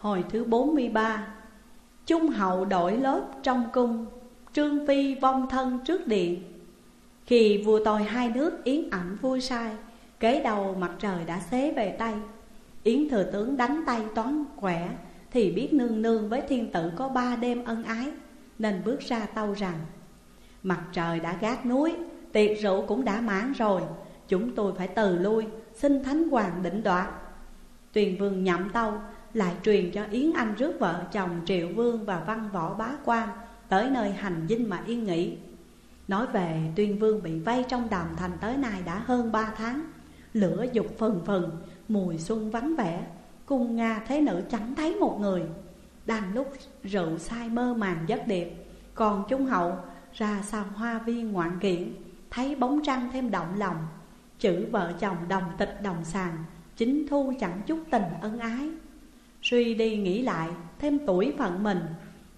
Hồi thứ 43 Trung hậu đổi lớp trong cung, Trương Phi vong thân trước điện. Khi vua tôi hai nước yến ẩm vui sai, Kế đầu mặt trời đã xế về tay Yến thừa tướng đánh tay toán khỏe Thì biết nương nương với thiên tử có ba đêm ân ái, Nên bước ra tâu rằng, Mặt trời đã gác núi, Tiệc rượu cũng đã mãn rồi, Chúng tôi phải từ lui, Xin Thánh Hoàng định đoạt. Tuyền vương nhậm tâu lại truyền cho Yến Anh rước vợ chồng Triệu Vương và Văn Võ Bá quan Tới nơi hành dinh mà yên nghỉ. Nói về tuyên vương bị vây trong đàm thành tới nay đã hơn ba tháng. Lửa dục phần phần, mùi xuân vắng vẻ. Cung Nga thế nữ chẳng thấy một người. Đang lúc rượu say mơ màng giấc điệp Còn Trung Hậu ra sau hoa viên ngoạn kiện Thấy bóng trăng thêm động lòng. Chữ vợ chồng đồng tịch đồng sàng Chính thu chẳng chút tình ân ái. Suy đi nghĩ lại, thêm tuổi phận mình.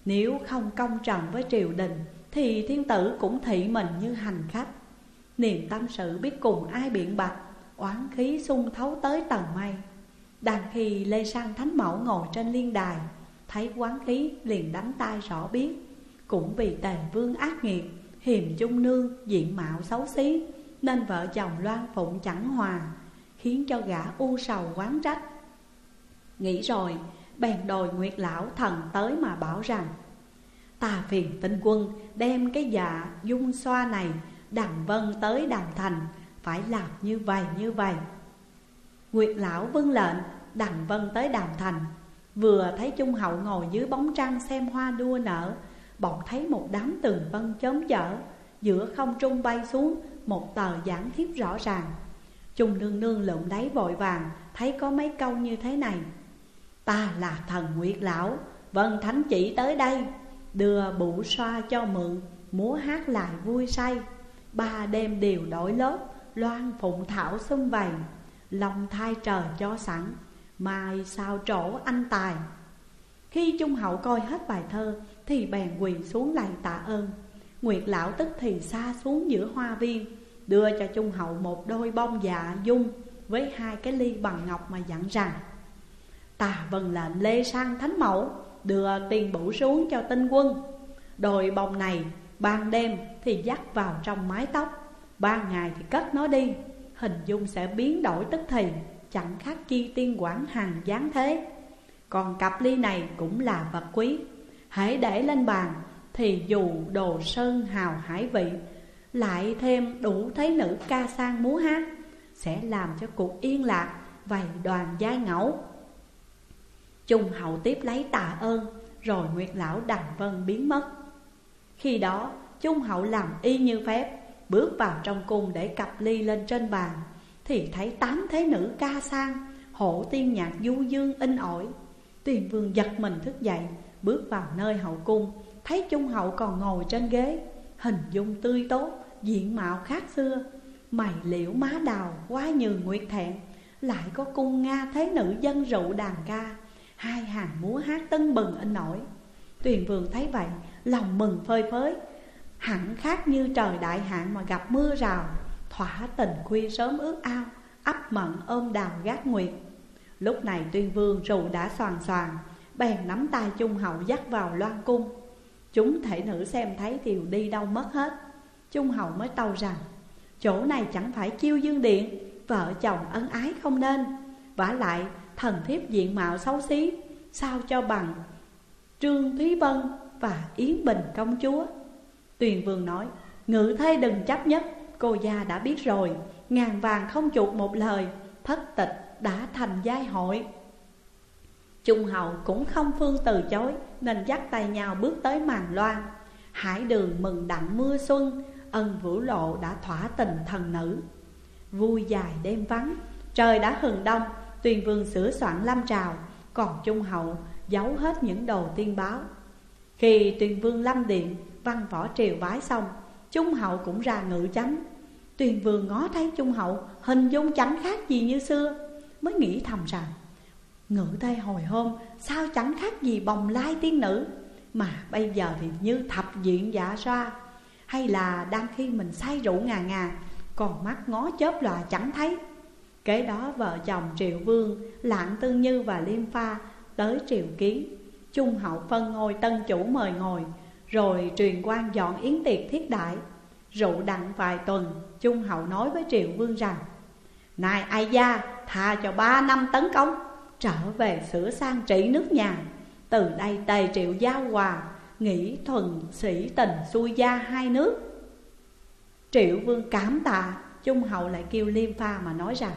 Nếu không công trần với triều đình, Thì thiên tử cũng thị mình như hành khách. Niềm tâm sự biết cùng ai biện bạch, Oán khí sung thấu tới tầng mây. Đang khi Lê Sang Thánh Mẫu ngồi trên liên đài, Thấy quán khí liền đánh tay rõ biết Cũng vì tề vương ác nghiệt, Hiềm chung nương, diện mạo xấu xí, Nên vợ chồng loan phụng chẳng hòa, Khiến cho gã u sầu quán trách. Nghĩ rồi, bèn đòi Nguyệt Lão thần tới mà bảo rằng, Ta phiền tinh quân đem cái dạ dung xoa này Đằng vân tới đàm thành, Phải làm như vậy như vậy. Nguyệt Lão vâng lệnh, đằng vân tới đàm thành. Vừa thấy Trung Hậu ngồi dưới bóng trăng xem hoa đua nở, Bỗng thấy một đám tường vân chớm chở, Giữa không trung bay xuống một tờ giảng thiếp rõ ràng. Trung nương nương lượm đáy vội vàng, Thấy có mấy câu như thế này. Ta là thần Nguyệt Lão. Vân Thánh chỉ tới đây. Đưa bụ xoa cho mượn, Múa hát lại vui say. Ba đêm đều đổi lớp, Loan phụng thảo xung vầy. Lòng thai trời cho sẵn, Mai sao trổ anh tài. Khi Trung Hậu coi hết bài thơ, Thì bèn quỳ xuống lạy tạ ơn. Nguyệt Lão tức thì xa xuống giữa hoa viên, Đưa cho Trung Hậu một đôi bông dạ dung Với hai cái ly bằng ngọc mà dặn rằng Ta vâng lệnh Lê Sang Thánh Mẫu, Đưa tiền bủ xuống cho tinh quân. Đội bồng này, ban đêm thì dắt vào trong mái tóc Ban ngày thì cất nó đi. Hình dung sẽ biến đổi tức thì, Chẳng khác chi tiên quản hàng gián thế. Còn cặp ly này cũng là vật quý. Hãy để lên bàn, Thì dù đồ sơn hào hải vị, Lại thêm đủ thấy nữ ca sang múa hát, Sẽ làm cho cuộc yên lạc Vầy đoàn giai ngẫu. Trung hậu tiếp lấy tạ ơn, Rồi Nguyệt Lão đằng vân biến mất. Khi đó Trung hậu làm y như phép, Bước vào trong cung để cặp ly lên trên bàn, Thì thấy tám thế nữ ca sang Hộ tiên nhạc du dương in ỏi. Tuyền vương giật mình thức dậy, Bước vào nơi hậu cung, Thấy Trung hậu còn ngồi trên ghế, Hình dung tươi tốt, Diện mạo khác xưa. Mày liễu má đào quá nhường nguyệt thẹn, Lại có cung Nga thế nữ dân rượu đàn ca. Hai hàng múa hát tưng bừng in nổi. Tuyền vương thấy vậy, Lòng mừng phơi phới. Hẳn khác như trời đại hạn mà gặp mưa rào, Thỏa tình khuya sớm ước ao, ấp mận ôm đào gác nguyệt. Lúc này tuyên vương rượu đã soàn soàn, Bèn nắm tay Trung Hậu dắt vào loan cung. Chúng thể nữ xem thấy đều đi đâu mất hết. Trung Hậu mới tâu rằng, Chỗ này chẳng phải chiêu dương điện, Vợ chồng ân ái không nên. Vả lại thần thiếp diện mạo xấu xí, Sao cho bằng Trương Thúy Vân và Yến Bình công chúa? Tuyền Vương nói, Ngự thê đừng chấp nhất, Cô gia đã biết rồi, Ngàn vàng không chuột một lời, Thất tịch đã thành giai hội. Trung hậu cũng không phương từ chối, Nên dắt tay nhau bước tới màn loan. Hải đường mừng đặng mưa xuân, Ân vũ lộ đã thỏa tình thần nữ. Vui dài đêm vắng, Trời đã hừng đông Tuyền vương sửa soạn lâm trào, Còn Trung hậu giấu hết những đồ tiên báo. Khi tuyền vương lâm điện, Văn võ triều bái xong, Trung hậu cũng ra ngự chánh. Tuyền vương ngó thấy Trung hậu Hình dung chẳng khác gì như xưa, Mới nghĩ thầm rằng, Ngự tây hồi hôm, Sao chẳng khác gì bồng lai tiên nữ? Mà bây giờ thì như thập diện dạ xoa, Hay là đang khi mình say rượu ngà ngà, Còn mắt ngó chớp lòa chẳng thấy. Kế đó vợ chồng Triệu Vương Lạng Tư Như và Liêm Pha tới triệu kiến Trung hậu phân ngôi tân chủ mời ngồi, Rồi truyền quan dọn yến tiệc thiết đại Rượu đặng vài tuần Trung hậu nói với triệu vương rằng, Này ai gia, tha cho ba năm tấn công, Trở về sửa sang trị nước nhà. Từ đây tề triệu giao hòa Nghĩ thuần sĩ tình xuôi gia hai nước. Triệu vương cảm tạ Trung hậu lại kêu liêm pha mà nói rằng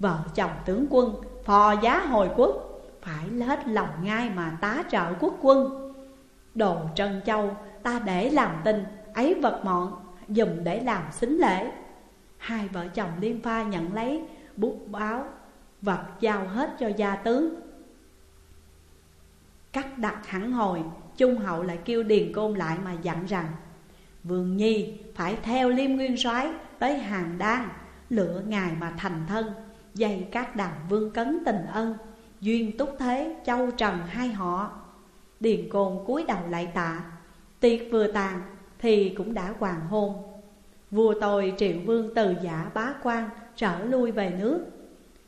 Vợ chồng tướng quân, phò giá hồi quốc, Phải hết lòng ngay mà tá trợ quốc quân. Đồ Trân Châu, ta để làm tình, Ấy vật mọn dùng để làm xính lễ. Hai vợ chồng liên pha nhận lấy bút báo, Vật giao hết cho gia tướng. Cắt đặt hẳn hồi, Trung hậu lại kêu Điền Côn lại mà dặn rằng, Vương Nhi, phải theo Liêm Nguyên soái tới Hàng Đan Lựa ngài mà thành thân. Dày các đàn vương cấn tình ân, Duyên túc thế châu trần hai họ. Điền Côn cúi đầu lại tạ, Tiệc vừa tàn thì cũng đã hoàng hôn. Vua tôi triệu vương từ giả bá quan trở lui về nước.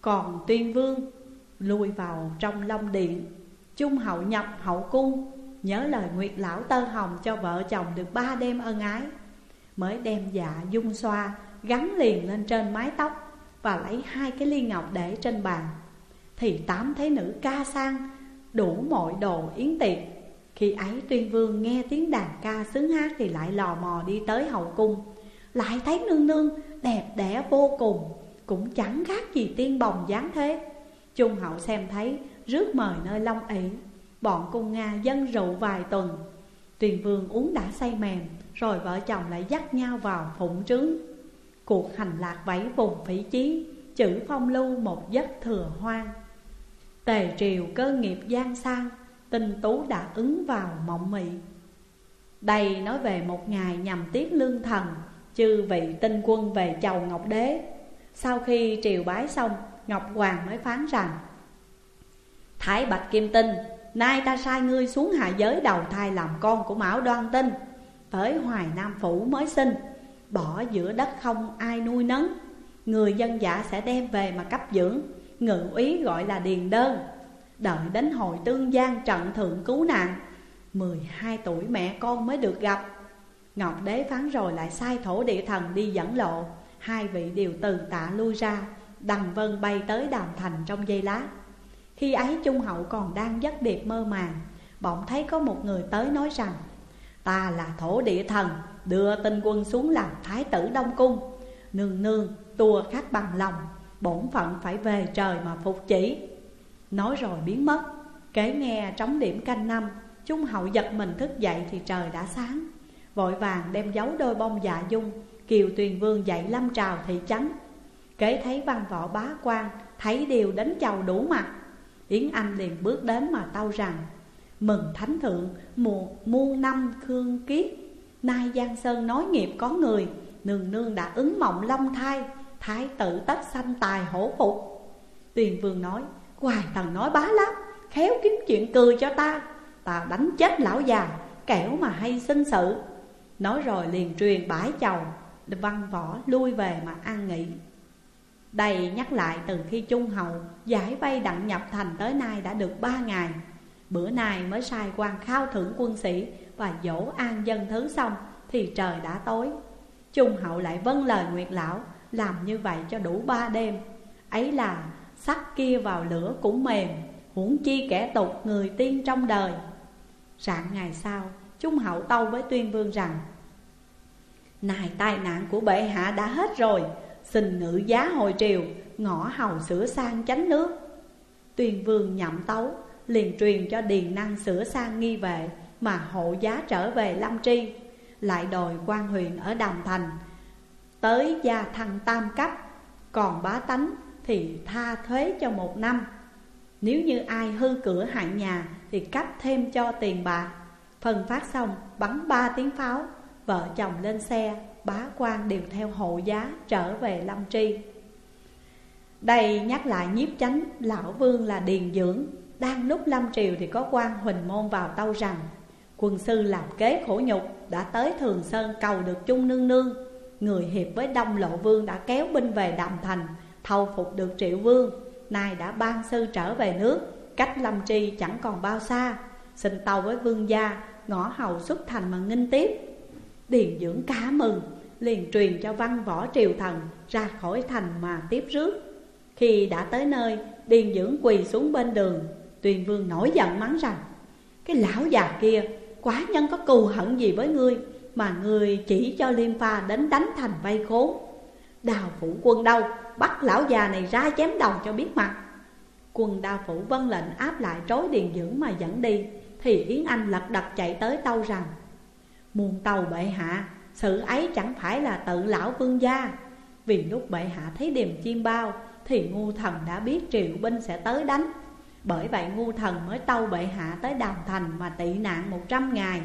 Còn tuyên vương lui vào trong long điện Trung hậu nhập hậu cung, Nhớ lời Nguyệt Lão Tơ Hồng cho vợ chồng được ba đêm ân ái, Mới đem dạ dung xoa gắn liền lên trên mái tóc. Và lấy hai cái ly ngọc để trên bàn. Thì tám thế nữ ca sang, đủ mọi đồ yến tiệc. Khi ấy tuyên vương nghe tiếng đàn ca sướng hát Thì lại lò mò đi tới hậu cung. Lại thấy nương nương, đẹp đẽ vô cùng, Cũng chẳng khác gì tiên bồng dáng thế. Trung hậu xem thấy, rước mời nơi long ỷ. Bọn cung Nga dân rượu vài tuần. Tuyền vương uống đã say mềm, Rồi vợ chồng lại dắt nhau vào phụng trướng. Cuộc hành lạc vẫy vùng phỉ chí Chữ phong lưu một giấc thừa hoang. Tề triều cơ nghiệp gian sang, Tinh tú đã ứng vào mộng mị. Đây nói về một ngày nhằm tiết lương thần, Chư vị tinh quân về chầu Ngọc Đế. Sau khi triều bái xong, Ngọc Hoàng mới phán rằng, Thái Bạch Kim Tinh, Nay ta sai ngươi xuống hạ giới đầu thai làm con của Mão Đoan Tinh. Tới Hoài Nam Phủ mới sinh Bỏ giữa đất không, ai nuôi nấng. Người dân dạ sẽ đem về mà cấp dưỡng. Ngự úy gọi là Điền Đơn. Đợi đến hồi tương giang trận thượng cứu nạn 12 tuổi mẹ con mới được gặp. Ngọc Đế phán rồi lại sai thổ địa thần đi dẫn lộ. Hai vị đều từ tạ lui ra, Đằng vân bay tới đàm thành trong giây lát. Khi ấy Trung Hậu còn đang giấc điệp mơ màng, Bỗng thấy có một người tới nói rằng, Ta là thổ địa thần Đưa tinh quân xuống làm thái tử Đông Cung. Nương nương, tua khách bằng lòng, Bổn phận phải về trời mà phục chỉ. Nói rồi biến mất. Kể nghe trống điểm canh năm, Trung hậu giật mình thức dậy thì trời đã sáng. Vội vàng đem giấu đôi bông dạ dung, Kiều tuyền vương dậy lâm trào thị trắng Kể thấy văn võ bá quan, Thấy điều đến chầu đủ mặt. Yến Anh liền bước đến mà tâu rằng, Mừng thánh thượng, mùa muôn năm khương kiết Nay Giang Sơn nói nghiệp có người, Nương nương đã ứng mộng long thai, Thái tử tất sanh tài hổ phục. Tuyền vương nói, Hoài thần nói bá lắm, Khéo kiếm chuyện cười cho ta Ta đánh chết lão già, Kẻo mà hay sinh sự. Nói rồi liền truyền bãi chầu, Văn võ lui về mà ăn nghỉ. Đây nhắc lại từ khi Trung Hậu giải vây đặng nhập thành tới nay đã được ba ngày. Bữa nay mới sai quan khao thưởng quân sĩ và dỗ an dân thứ xong Thì trời đã tối. Trung Hậu lại vâng lời Nguyệt Lão, Làm như vậy cho đủ ba đêm. Ấy là sắc kia vào lửa cũng mềm, Huống chi kẻ tục người tiên trong đời. Rạng ngày sau Trung Hậu tâu với Tuyên Vương rằng, Này tai nạn của bệ hạ đã hết rồi, Xin ngự giá hồi triều, Ngõ hầu sửa sang chánh nước. Tuyên vương nhậm tấu, Liền truyền cho điền năng sửa sang nghi vệ. Mà hộ giá trở về Lâm Tri, Lại đòi quan huyện ở Đàm Thành. Tới gia thăng tam cấp, Còn bá tánh thì tha thuế cho một năm. Nếu như ai hư cửa hại nhà Thì cấp thêm cho tiền bạc. Phần phát xong, bắn ba tiếng pháo, Vợ chồng lên xe, bá quan đều theo hộ giá trở về Lâm Tri. Đây nhắc lại nhiếp chánh, lão vương là Điền Dưỡng. Đang lúc Lâm Triều thì có quan Huỳnh Môn vào tâu rằng Quân sư làm kế khổ nhục, đã tới Thường Sơn cầu được chung nương nương. Người hiệp với Đông Lộ Vương đã kéo binh về Đàm Thành Thâu phục được Triệu Vương. Nay đã ban sư trở về nước, cách Lâm Tri chẳng còn bao xa. Xin tàu với vương gia, Ngõ hầu xuất thành mà nghinh tiếp. Điền dưỡng cá mừng, Liền truyền cho văn võ triều thần Ra khỏi thành mà tiếp rước. Khi đã tới nơi, Điền dưỡng quỳ xuống bên đường. Tuyền vương nổi giận mắng rằng, Cái lão già kia Quá nhân có cừu hận gì với ngươi, Mà ngươi chỉ cho Liêm Pha đến đánh thành vây khốn. Đào phủ quân đâu Bắt lão già này ra chém đầu cho biết mặt. Quân đào phủ vân lệnh áp lại trối điền dưỡng mà dẫn đi, Thì Yến Anh lật đật chạy tới tâu rằng, Muôn tàu bệ hạ, Sự ấy chẳng phải là tự lão vương gia. Vì lúc bệ hạ thấy điềm chim bao, Thì ngu thần đã biết triệu binh sẽ tới đánh. Bởi vậy ngu thần mới tâu bệ hạ tới đàm thành mà tị nạn một trăm ngày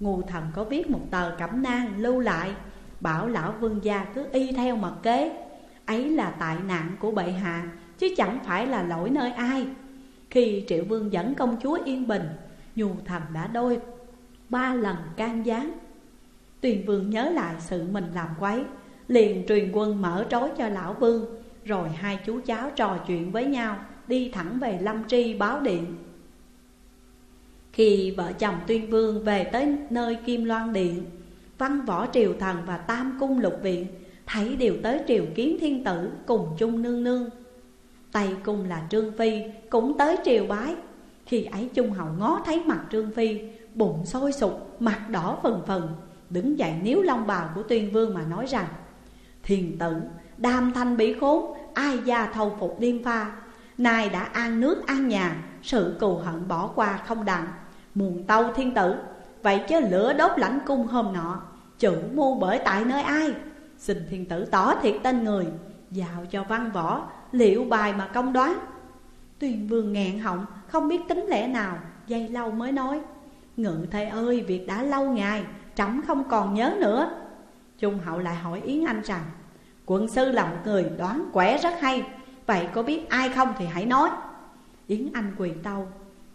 Ngu thần có viết một tờ cẩm nang lưu lại, Bảo lão vương gia cứ y theo mật kế. Ấy là tại nạn của bệ hạ, Chứ chẳng phải là lỗi nơi ai. Khi triệu vương dẫn công chúa yên bình Nhu thần đã đôi ba lần can gián. Tuyền vương nhớ lại sự mình làm quấy, Liền truyền quân mở trói cho lão vương, Rồi hai chú cháu trò chuyện với nhau. Đi thẳng về Lâm Tri báo điện. Khi vợ chồng Tuyên Vương về tới nơi Kim Loan Điện Văn võ triều thần và tam cung lục viện Thấy đều tới triều kiến thiên tử cùng chung nương nương. Tây cung là Trương Phi cũng tới triều bái Khi ấy Trung Hậu ngó thấy mặt Trương Phi Bụng sôi sục, mặt đỏ phần phần Đứng dậy níu long bào của tuyên vương mà nói rằng Thiền tử, đam thanh bị khốn, ai gia thâu phục điên pha? Nay đã an nước an nhà, sự cù hận bỏ qua không đặng Muôn tâu thiên tử, vậy chứ lửa đốt lãnh cung hôm nọ. Chủ mưu bởi tại nơi ai? Xin thiên tử tỏ thiệt tên người Dạo cho văn võ liệu bài mà công đoán. Tuyền vương nghẹn họng không biết tính lẽ nào Dây lâu mới nói Ngự thầy ơi việc đã lâu ngày Trẫm không còn nhớ nữa. Trung hậu lại hỏi Yến Anh rằng Quận sư là một người đoán quẻ rất hay Vậy có biết ai không thì hãy nói. Yến Anh quỳ tâu,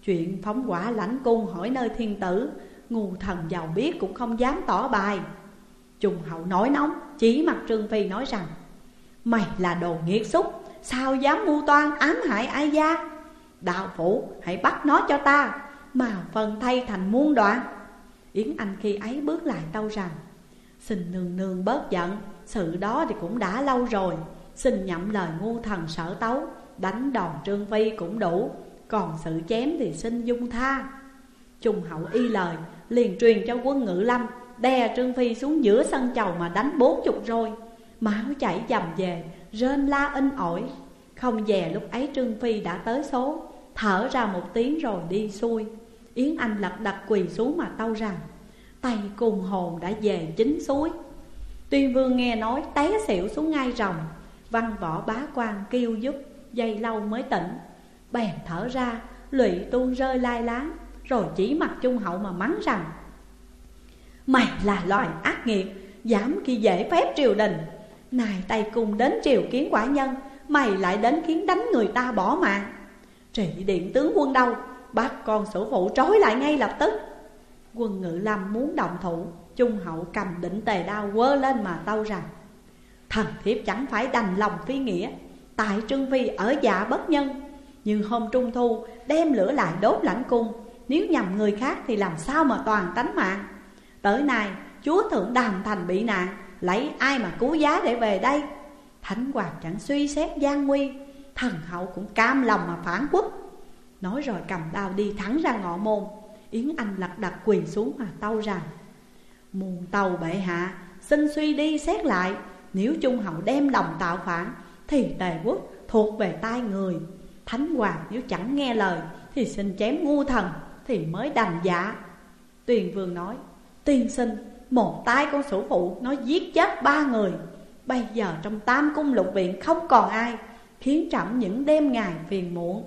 Chuyện phóng quả lãnh cung hỏi nơi thiên tử, Ngu thần giàu biết cũng không dám tỏ bài. Trung hậu nói nóng Chỉ mặt Trương Phi nói rằng, Mày là đồ nghiệt xúc, Sao dám mưu toan ám hại ai gia? Đạo phủ, hãy bắt nó cho ta, Mà phần thay thành muôn đoạn. Yến Anh khi ấy bước lại tâu rằng, Xin nương nương bớt giận, Sự đó thì cũng đã lâu rồi. Xin nhậm lời ngu thần sở tấu, Đánh đòn trương phi cũng đủ, Còn sự chém thì xin dung tha. Trung hậu y lời, Liền truyền cho quân ngự lâm, Đè trương phi xuống giữa sân chầu mà đánh bốn chục rồi. Máu chảy dầm về, Rên la in ỏi. Không dè lúc ấy Trương Phi đã tới số, Thở ra một tiếng rồi đi xuôi. Yến Anh lật đật quỳ xuống mà tâu rằng, Tay cùng hồn đã về chính suối. Tuyên vương nghe nói té xỉu xuống ngay rồng Văn võ bá quan kêu giúp, Dây lâu mới tỉnh. Bèn thở ra, Lụy tuôn rơi lai láng, Rồi chỉ mặt trung hậu mà mắng rằng, Mày là loài ác nghiệt, Dám khi dễ phép triều đình. Này tay cùng đến triều kiến quả nhân, Mày lại đến khiến đánh người ta bỏ mạng. Trị điện tướng quân đâu, Bắt con sổ phụ trói lại ngay lập tức. Quân ngự lâm muốn động thủ, Trung hậu cầm đỉnh tề đao quơ lên mà tâu rằng Thần thiếp chẳng phải đành lòng phi nghĩa, Tại Trương Phi ở dạ bất nhân. Nhưng hôm trung thu, đem lửa lại đốt lãnh cung. Nếu nhầm người khác thì làm sao mà toàn tánh mạng? Tới nay, chúa thượng đàm thành bị nạn, Lấy ai mà cứu giá để về đây? Thánh hoàng chẳng suy xét gian nguy, Thần hậu cũng cam lòng mà phản quốc. Nói rồi cầm đao đi thẳng ra ngọ môn, Yến Anh lật đặt quỳ xuống mà tâu rằng, Muôn tàu bệ hạ, Xin suy đi xét lại nếu Trung Hậu đem lòng tạo phản, Thì tề quốc thuộc về tay người. Thánh hoàng nếu chẳng nghe lời, Thì xin chém ngu thần, Thì mới đành dạ Tuyền vương nói, Tiên sinh, một tay con sủ phụ Nó giết chết ba người. Bây giờ trong tam cung lục viện không còn ai, Khiến trẫm những đêm ngày phiền muộn.